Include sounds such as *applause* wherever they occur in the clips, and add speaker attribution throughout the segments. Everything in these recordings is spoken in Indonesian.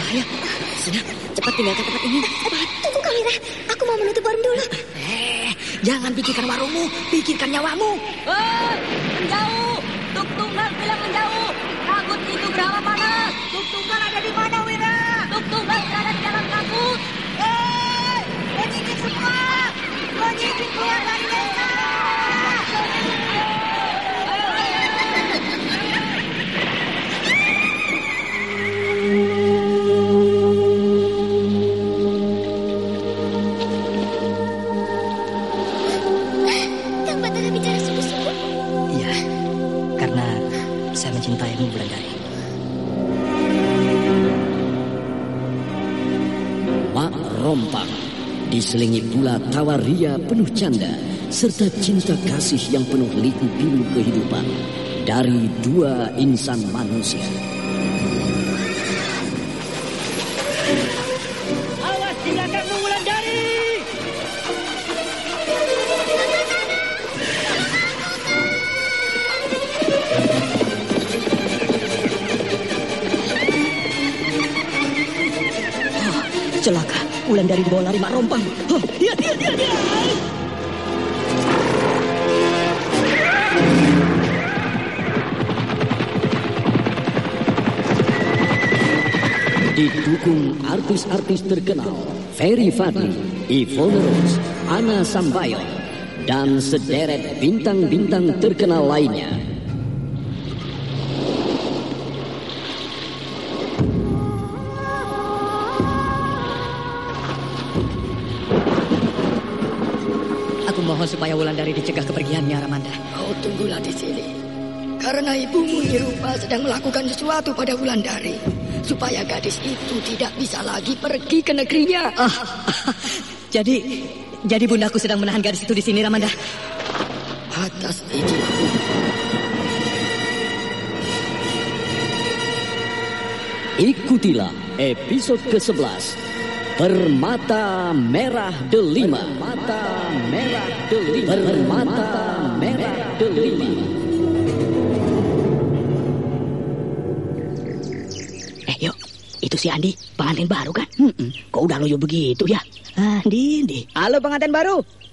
Speaker 1: bahaya. Sudah, cepat tinggalkan tempat ini.
Speaker 2: Cepat, tunggu Kamira. Aku mau menutup warung dulu.
Speaker 1: Eh, jangan pikirkan warungmu, pikirkan nyawamu.
Speaker 3: Hei, menjauh! Tuk tunggal bilang menjauh. Kabut itu berawa panas. Tuk tunggal ada di mana,
Speaker 4: tawa ria penuh canda serta cinta kasih yang penuh liku pilu kehidupan dari dua insan manusia.
Speaker 1: Celaka, Wulandari dibawa lari mak rompang. Oh, dia, dia, dia, dia.
Speaker 4: Didukung artis-artis terkenal Ferry Fadli, Ivone Rose, Ana Sambayon, dan sederet bintang-bintang terkenal lainnya.
Speaker 1: Aku mohon supaya Wulandari dicegah kepergiannya, Ramanda.
Speaker 5: Kau tunggulah di sini. Karena ibumu Nirupa sedang melakukan sesuatu pada Wulandari. Supaya gadis itu tidak bisa lagi pergi ke negerinya.
Speaker 1: Ah, jadi, jadi bundaku sedang menahan gadis itu di sini, Ramanda.
Speaker 5: Atas izinku.
Speaker 4: Ikutilah episode ke-11 Permata Merah Delima Permata Merah Delima Permata Merah Delima
Speaker 1: Eh, yuk. Itu si Andi, pengantin baru kan? Kok udah loyo begitu ya? Andi, Andi.
Speaker 6: Halo pengantin baru,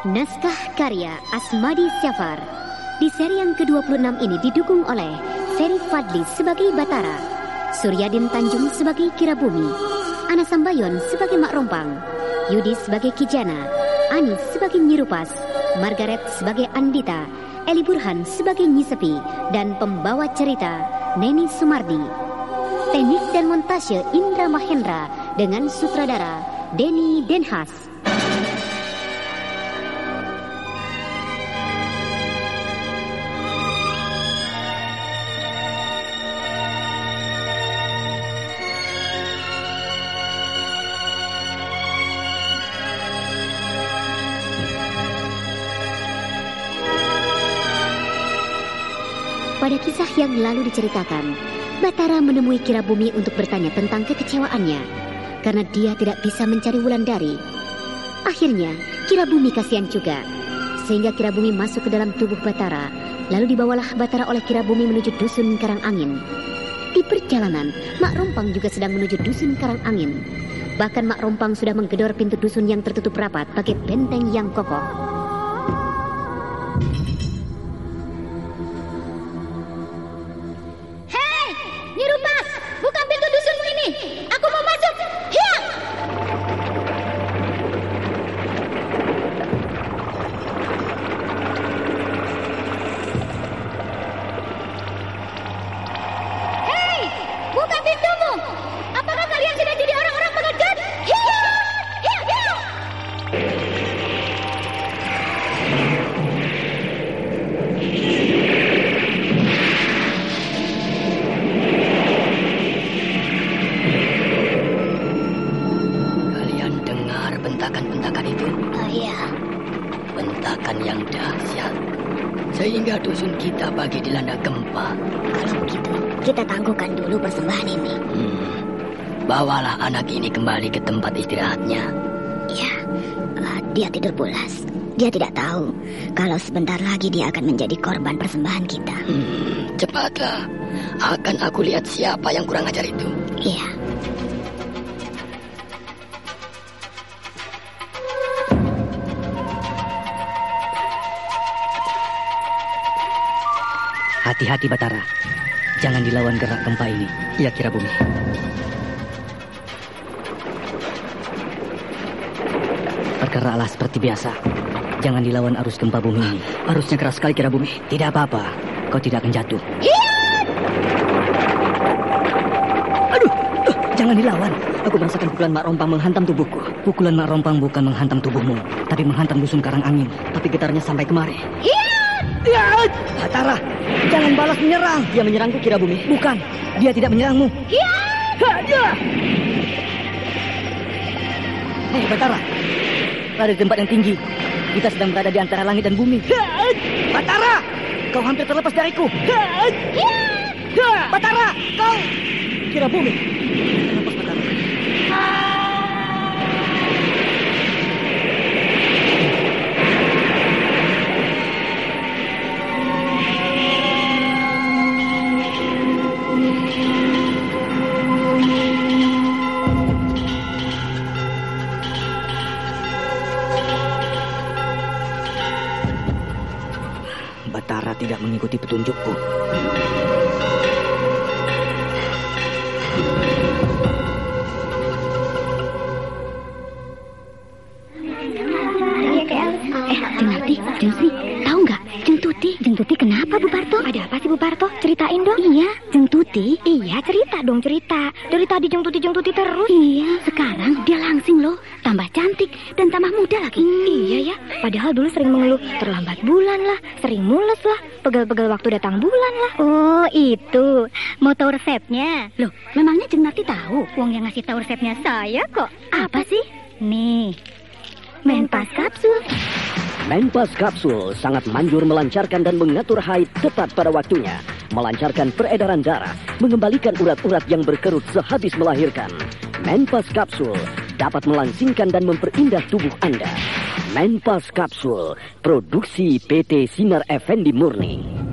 Speaker 2: Naskah karya Asmadi Syafar. Di seri yang ke-26 ini didukung oleh
Speaker 7: Ferry Fadli sebagai Batara, Suryadin Tanjung sebagai Kirabumi, Ana Sambayon sebagai Mak Rompang, Yudi sebagai Kijana, Anis sebagai Nyirupas, Margaret sebagai Andita, Eli Burhan sebagai Nyisepi, dan pembawa cerita Neni Sumardi. Teknik dan montase Indra Mahendra dengan sutradara Denny Denhas. Pada kisah yang lalu diceritakan, Batara menemui Kirabumi untuk bertanya tentang kekecewaannya karena dia tidak bisa mencari Wulandari. Akhirnya, Kirabumi kasihan juga. Sehingga Kirabumi masuk ke dalam tubuh Batara, lalu dibawalah Batara oleh Kirabumi menuju dusun Karang Angin. Di perjalanan, Mak Rompang juga sedang menuju dusun Karang Angin. Bahkan Mak Rompang sudah menggedor pintu dusun yang tertutup rapat pakai benteng yang kokoh.
Speaker 5: Yang dahsyat. Sehingga dusun kita bagi dilanda gempa.
Speaker 2: kalau begitu kita tangguhkan dulu persembahan ini.
Speaker 5: Hmm. Bawalah anak ini kembali ke tempat istirahatnya.
Speaker 2: Ya, eh, dia tidur pulas. Dia tidak tahu kalau sebentar lagi dia akan menjadi korban persembahan kita.
Speaker 5: Hmm, cepatlah. Akan aku lihat siapa yang kurang ajar itu.
Speaker 2: Iya.
Speaker 6: Hati-hati Batara. Jangan dilawan gerak gempa ini. Iya kira bumi. Bergeraklah seperti biasa. Jangan dilawan arus gempa bumi ini. Arusnya keras sekali kira bumi. Tidak apa-apa. Kau tidak akan jatuh. Aduh, eh, jangan dilawan. Aku merasakan pukulan Mak Rompang menghantam tubuhku. Pukulan Mak Rompang bukan menghantam tubuhmu, tapi menghantam dusun karang angin. Tapi getarnya sampai kemari. Ya, Batara, jangan balas menyerang. Dia menyerangku kira bumi. Bukan, dia tidak menyerangmu. Ya. Hei, Batara, di tempat yang tinggi. Kita sedang berada di antara langit dan bumi. Batara, kau hampir terlepas dariku. Batara, kau kira
Speaker 7: sering mules lah, pegal-pegal waktu datang bulan lah. Oh, itu. Mau tahu resepnya? Loh, memangnya Jeng Nati tahu? Wong yang ngasih tahu resepnya saya kok. Apa sih? Nih, Menpas kapsul.
Speaker 4: Menpas Kapsul sangat manjur melancarkan dan mengatur haid tepat pada waktunya. Melancarkan peredaran darah, mengembalikan urat-urat yang berkerut sehabis melahirkan. Menpas Kapsul dapat melangsingkan dan memperindah tubuh Anda. Menpas Kapsul, produksi PT Sinar Effendi Murni.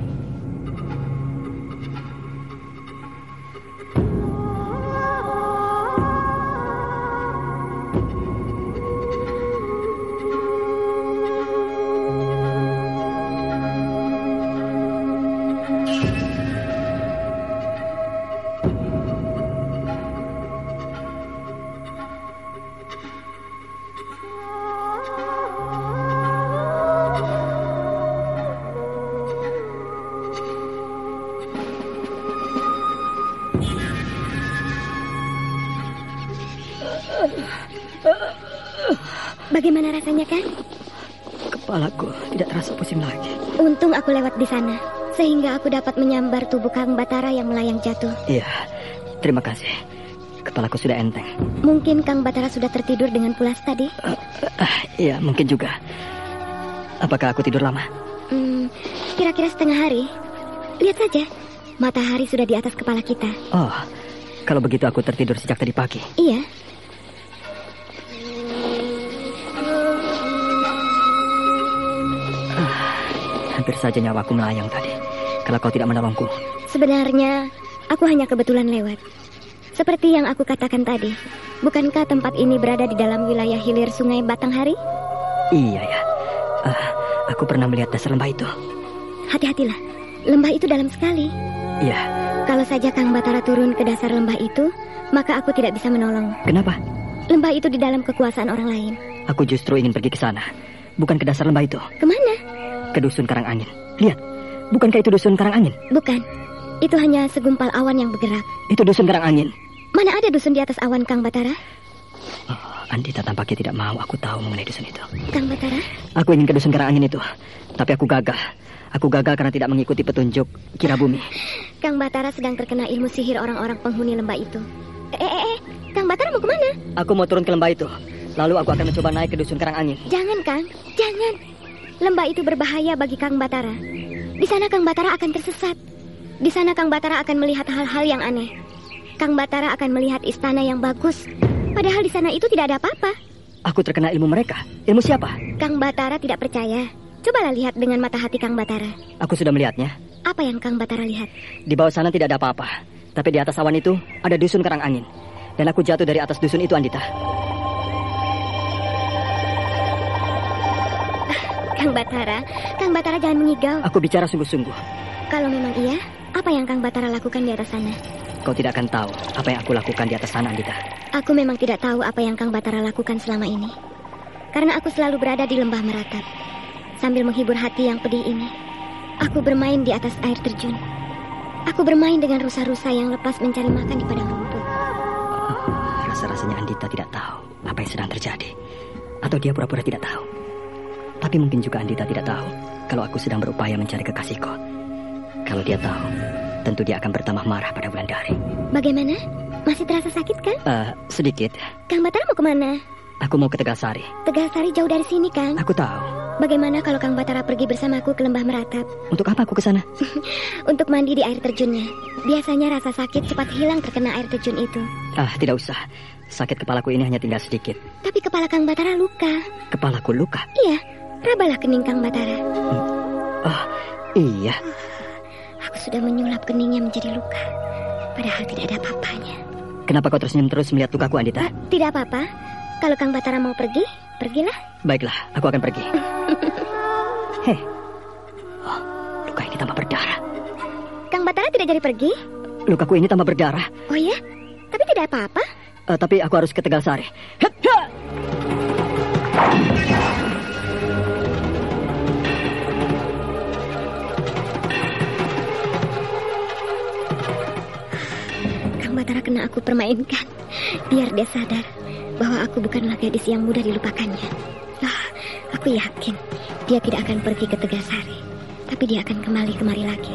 Speaker 8: Bagaimana rasanya, kan?
Speaker 6: Kepalaku tidak terasa pusing lagi.
Speaker 8: Untung aku lewat di sana, sehingga aku dapat menyambar tubuh Kang Batara yang melayang jatuh.
Speaker 6: Iya, terima kasih. Kepalaku sudah enteng.
Speaker 8: Mungkin Kang Batara sudah tertidur dengan pulas tadi?
Speaker 6: Ah, iya, mungkin juga. Apakah aku tidur lama?
Speaker 8: Hmm, kira-kira setengah hari. Lihat saja, matahari sudah di atas kepala kita.
Speaker 6: Oh, kalau begitu aku tertidur sejak tadi pagi.
Speaker 8: Iya,
Speaker 6: Hampir saja nyawaku melayang tadi. Kalau kau tidak menolongku.
Speaker 8: sebenarnya aku hanya kebetulan lewat. Seperti yang aku katakan tadi, bukankah tempat ini berada di dalam wilayah hilir sungai Batanghari?
Speaker 6: Iya ya. Ah, aku pernah melihat dasar lembah itu.
Speaker 8: Hati-hatilah, lembah itu dalam sekali.
Speaker 6: Iya,
Speaker 8: Kalau saja Kang Batara turun ke dasar lembah itu, maka aku tidak bisa menolong.
Speaker 6: kenapa?
Speaker 8: Lembah itu di dalam kekuasaan orang lain.
Speaker 6: Aku justru ingin pergi ke sana. Bukan ke dasar lembah itu.
Speaker 8: Ke mana?
Speaker 6: Ke dusun karang angin. Lihat, bukankah itu dusun karang angin?
Speaker 8: Bukan. Itu hanya segumpal awan yang bergerak.
Speaker 6: Itu dusun karang angin.
Speaker 8: Mana ada dusun di atas awan, Kang Batara?
Speaker 6: Oh, Andita tampaknya tidak mau aku tahu mengenai dusun itu.
Speaker 8: Kang Batara?
Speaker 6: Aku ingin ke dusun karang angin itu. Tapi aku gagal. Aku gagal karena tidak mengikuti petunjuk kira bumi.
Speaker 8: Kang Batara sedang terkena ilmu sihir orang-orang penghuni lembah itu. Eh, eh, eh, Kang Batara mau ke mana?
Speaker 6: Aku mau turun ke lembah itu. Lalu aku akan mencoba naik ke dusun karang angin.
Speaker 8: Jangan, Kang. Jangan. Lembah itu berbahaya bagi Kang Batara. Di sana Kang Batara akan tersesat. Di sana Kang Batara akan melihat hal-hal yang aneh. Kang Batara akan melihat istana yang bagus. Padahal di sana itu tidak ada apa-apa.
Speaker 6: Aku terkena ilmu mereka. Ilmu siapa?
Speaker 8: Kang Batara tidak percaya. Cobalah lihat dengan mata hati Kang Batara.
Speaker 6: Aku sudah melihatnya.
Speaker 8: Apa yang Kang Batara lihat?
Speaker 6: Di bawah sana tidak ada apa-apa. Tapi di atas awan itu ada dusun karang angin. Dan aku jatuh dari atas dusun itu, Andita.
Speaker 8: Kang Batara, Kang Batara jangan mengigau.
Speaker 6: Aku bicara sungguh-sungguh.
Speaker 8: Kalau memang iya, apa yang Kang Batara lakukan di atas sana?
Speaker 6: Kau tidak akan tahu apa yang aku lakukan di atas sana, Andita.
Speaker 8: Aku memang tidak tahu apa yang Kang Batara lakukan selama ini. Karena aku selalu berada di lembah meratap. Sambil menghibur hati yang pedih ini. Aku bermain di atas air terjun. Aku bermain dengan rusa-rusa yang lepas mencari makan di padang rumput.
Speaker 6: Rasa-rasanya Andita tidak tahu apa yang sedang terjadi. Atau dia pura-pura tidak tahu. Tapi mungkin juga Andita tidak tahu kalau aku sedang berupaya mencari kekasihku. Kalau dia tahu, tentu dia akan bertambah marah pada Wulandari.
Speaker 8: Bagaimana? Masih terasa sakit kan?
Speaker 6: Eh, sedikit.
Speaker 8: Kang Batara mau ke mana?
Speaker 6: Aku mau ke Tegalsari.
Speaker 8: Tegalsari jauh dari sini, Kang.
Speaker 6: Aku tahu.
Speaker 8: Bagaimana kalau Kang Batara pergi bersamaku ke lembah meratap?
Speaker 6: Untuk apa aku ke sana? *laughs*
Speaker 8: Untuk mandi di air terjunnya. Biasanya rasa sakit cepat hilang terkena air terjun itu.
Speaker 6: Ah, tidak usah. Sakit kepalaku ini hanya tinggal sedikit.
Speaker 8: Tapi kepala Kang Batara luka.
Speaker 6: Kepalaku luka.
Speaker 8: Iya, rabalah kening Kang Batara.
Speaker 6: Ah, iya.
Speaker 8: Aku sudah menyulap keningnya menjadi luka. Padahal tidak ada apa-apanya.
Speaker 6: Kenapa kau tersenyum terus melihat lukaku, Andita?
Speaker 8: Ah, tidak apa-apa. Kalau Kang Batara mau pergi, pergilah.
Speaker 6: Baiklah, aku akan pergi. *laughs* Hei. Oh, luka ini tambah berdarah.
Speaker 8: Kang Batara tidak jadi pergi?
Speaker 6: Lukaku ini tambah berdarah.
Speaker 8: Oh ya? Tapi tidak apa-apa.
Speaker 6: Eh, tapi aku harus ke Tegalsari. Hep,
Speaker 8: Batara kena aku permainkan. Biar dia sadar bahwa aku bukanlah gadis yang mudah dilupakannya. Ah, aku yakin dia tidak akan pergi ke Tegasari. Tapi dia akan kembali kemari lagi.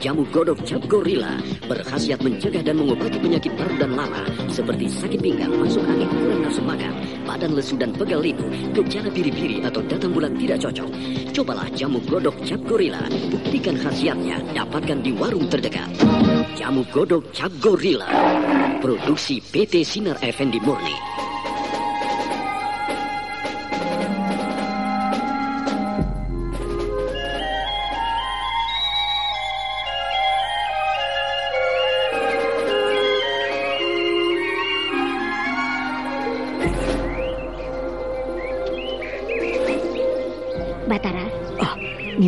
Speaker 4: Jamu godok cap gorila berkhasiat mencegah dan mengobati penyakit paru dan lala seperti sakit pinggang, masuk angin, kurang nafsu makan, badan lesu dan pegal liku, gejala biri-biri atau datang bulan tidak cocok. Cobalah jamu godok cap gorila, buktikan khasiatnya, dapatkan di warung terdekat. Jamu godok cap gorila, produksi PT Sinar Effendi Murni.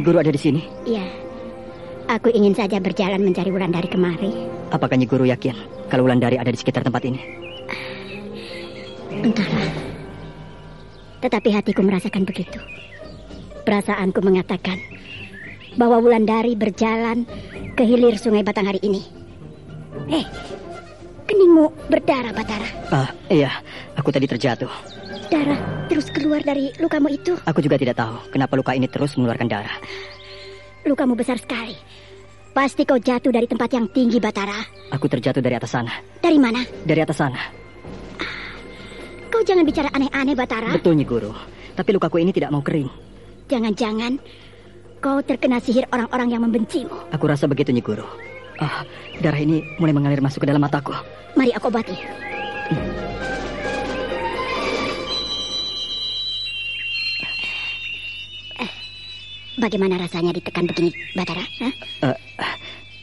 Speaker 6: Nyi Guru ada di sini.
Speaker 8: iya. Aku ingin saja berjalan mencari Wulandari kemari.
Speaker 6: Apakah Nyi Guru yakin kalau Wulandari ada di sekitar tempat ini?
Speaker 8: Entahlah. Tetapi hatiku merasakan begitu. Perasaanku mengatakan bahwa Wulandari berjalan ke hilir sungai Batanghari ini. Eh, keningmu berdarah, Batara.
Speaker 6: Ah, iya, aku tadi terjatuh.
Speaker 8: Darah terus keluar dari lukamu itu.
Speaker 6: Aku juga tidak tahu kenapa luka ini terus mengeluarkan darah.
Speaker 8: Lukamu besar sekali. Pasti kau jatuh dari tempat yang tinggi, Batara.
Speaker 6: Aku terjatuh dari atas sana.
Speaker 8: Dari mana?
Speaker 6: Dari atas sana.
Speaker 8: Kau jangan bicara aneh-aneh, Batara.
Speaker 6: Betul, Nyi Guru. Tapi lukaku ini tidak mau kering.
Speaker 8: Jangan-jangan kau terkena sihir orang-orang yang membencimu.
Speaker 6: Aku rasa begitu, Nyi Guru. Ah, darah ini mulai mengalir masuk ke dalam mataku.
Speaker 8: Mari aku obati. Eh, bagaimana rasanya ditekan begini, Batara? Hah?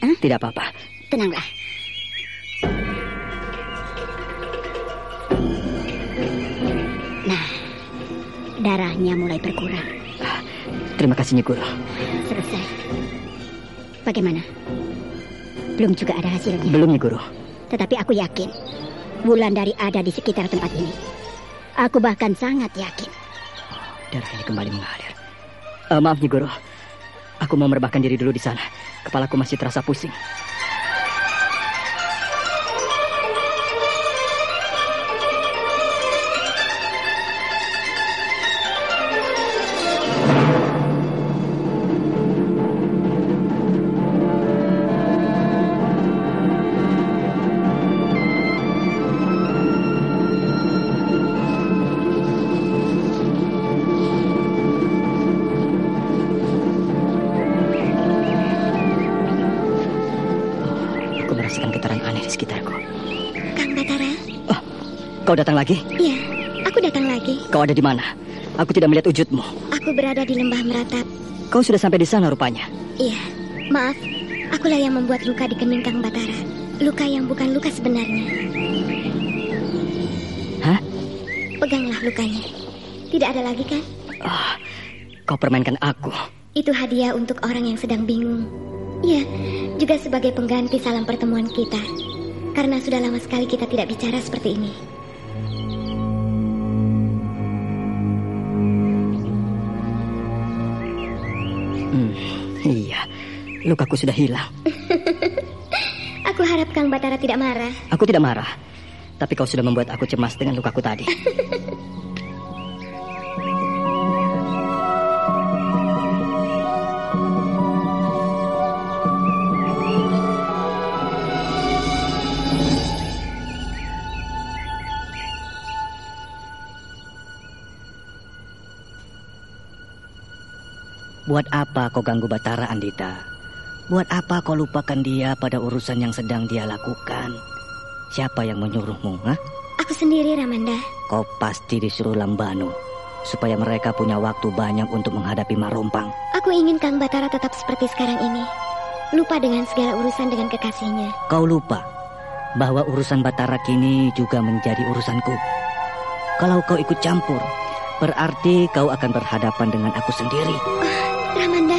Speaker 6: Eh, Tidak apa-apa.
Speaker 8: Tenanglah. Nah, darahnya mulai berkurang.
Speaker 6: Terima kasih, Nyi Guru.
Speaker 8: Selesai. Bagaimana? Belum juga ada hasilnya.
Speaker 6: Belum, Guru.
Speaker 8: Tetapi aku yakin Wulandari ada di sekitar tempat ini. Aku bahkan sangat yakin.
Speaker 6: Darah ini kembali mengalir. Eh, maaf, Guru. Aku mau merebahkan diri dulu di sana. Kepalaku masih terasa pusing. Kau datang lagi?
Speaker 8: Iya, aku datang lagi.
Speaker 6: Kau ada di mana? Aku tidak melihat wujudmu.
Speaker 8: Aku berada di lembah meratap.
Speaker 6: Kau sudah sampai di sana rupanya.
Speaker 8: Iya, maaf. Akulah yang membuat luka di kening Kang Batara. Luka yang bukan luka sebenarnya.
Speaker 6: Hah?
Speaker 8: Peganglah lukanya. Tidak ada lagi kan?
Speaker 6: Ah, kau permainkan aku.
Speaker 8: Itu hadiah untuk orang yang sedang bingung. Iya, juga sebagai pengganti salam pertemuan kita. Karena sudah lama sekali kita tidak bicara seperti ini.
Speaker 6: Hmm, iya, lukaku sudah hilang. *laughs*
Speaker 8: Aku harap Kang Batara tidak marah.
Speaker 6: Aku tidak marah. Tapi kau sudah membuat aku cemas dengan lukaku tadi. *laughs* Buat apa kau ganggu Batara, Andita? Buat apa kau lupakan dia pada urusan yang sedang dia lakukan? Siapa yang menyuruhmu, ha?
Speaker 8: Aku sendiri, Ramanda.
Speaker 6: Kau pasti disuruh Lambanu supaya mereka punya waktu banyak untuk menghadapi Marompang.
Speaker 8: Aku ingin Kang Batara tetap seperti sekarang ini. Lupa dengan segala urusan dengan kekasihnya.
Speaker 6: Kau lupa bahwa urusan Batara kini juga menjadi urusanku. Kalau kau ikut campur, berarti kau akan berhadapan dengan aku sendiri.
Speaker 8: Ramanda,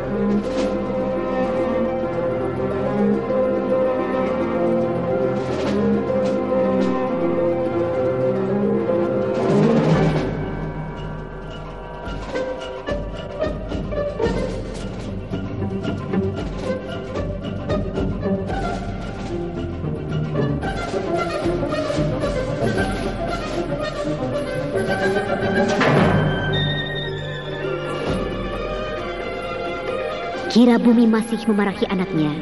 Speaker 7: Kira Bumi masih memarahi anaknya,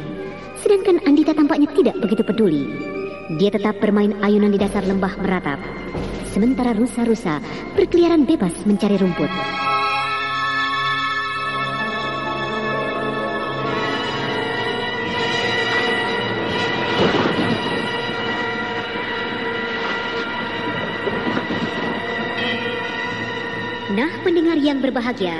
Speaker 7: sedangkan Andita tampaknya tidak begitu peduli. Dia tetap bermain ayunan di dasar lembah meratap, sementara rusa-rusa berkeliaran bebas mencari rumput. Nah, pendengar yang berbahagia,